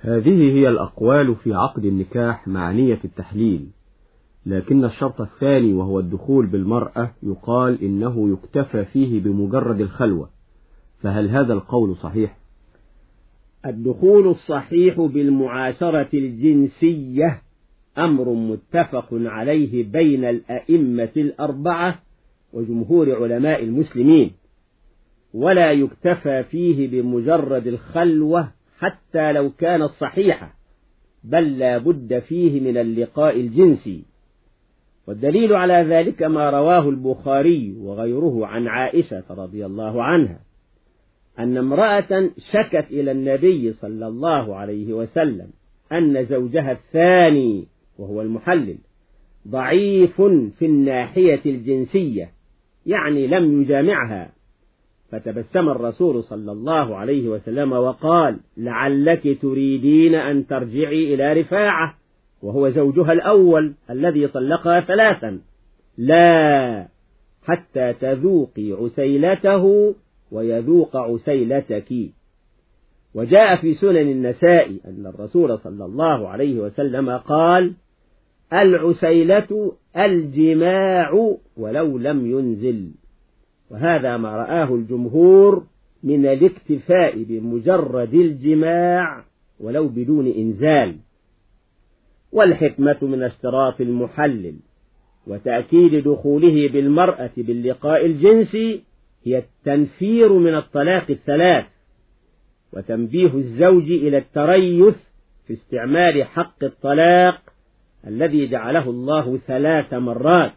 هذه هي الأقوال في عقد النكاح مع نية التحليل لكن الشرط الثاني وهو الدخول بالمرأة يقال إنه يكتفى فيه بمجرد الخلوة فهل هذا القول صحيح؟ الدخول الصحيح بالمعاشرة الجنسية أمر متفق عليه بين الأئمة الأربعة وجمهور علماء المسلمين ولا يكتفى فيه بمجرد الخلوة حتى لو كانت صحيحة بل لا بد فيه من اللقاء الجنسي. والدليل على ذلك ما رواه البخاري وغيره عن عائشة رضي الله عنها أن امرأة شكت إلى النبي صلى الله عليه وسلم أن زوجها الثاني وهو المحلل ضعيف في الناحية الجنسية يعني لم يجامعها. فتبسم الرسول صلى الله عليه وسلم وقال لعلك تريدين أن ترجعي إلى رفاعة وهو زوجها الأول الذي طلقها ثلاثا. لا حتى تذوقي عسيلته ويذوق عسيلتك. وجاء في سنن النساء أن الرسول صلى الله عليه وسلم قال العسيلة الجماع ولو لم ينزل. وهذا ما رآه الجمهور من الاكتفاء بمجرد الجماع ولو بدون إنزال. والحكمة من اشتراط المحلل وتأكيد دخوله بالمرأة باللقاء الجنسي هي التنفير من الطلاق الثلاث وتنبيه الزوج إلى التريث في استعمال حق الطلاق الذي جعله الله ثلاث مرات.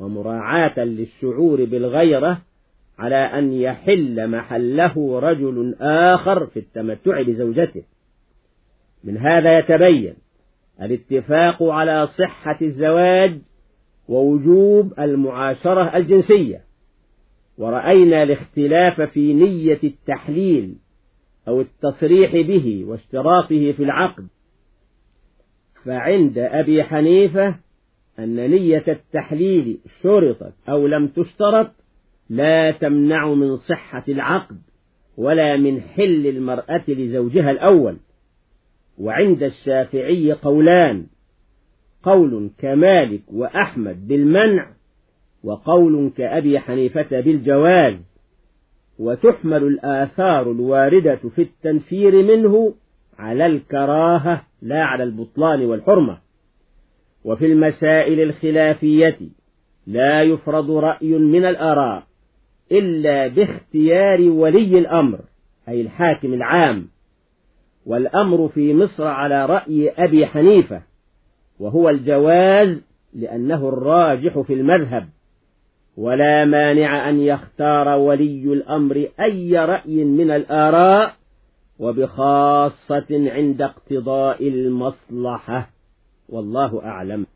ومراعاة للشعور بالغيرة على أن يحل محله رجل آخر في التمتع بزوجته. من هذا يتبين الاتفاق على صحة الزواج ووجوب المعاشرة الجنسية. ورأينا الاختلاف في نية التحليل أو التصريح به واشتراطه في العقد. فعند أبي حنيفة أن نية التحليل شرطت أو لم تشترط لا تمنع من صحة العقد ولا من حل المرأة لزوجها الأول. وعند الشافعي قولان قول كمالك وأحمد بالمنع وقول كأبي حنيفة بالجواز. وتحمل الآثار الواردة في التنفير منه على الكراهة لا على البطلان والحرمة. وفي المسائل الخلافية لا يفرض رأي من الآراء إلا باختيار ولي الأمر أي الحاكم العام. والأمر في مصر على رأي أبي حنيفة وهو الجواز لأنه الراجح في المذهب. ولا مانع أن يختار ولي الأمر أي رأي من الآراء وبخاصة عند اقتضاء المصلحة. والله أعلم.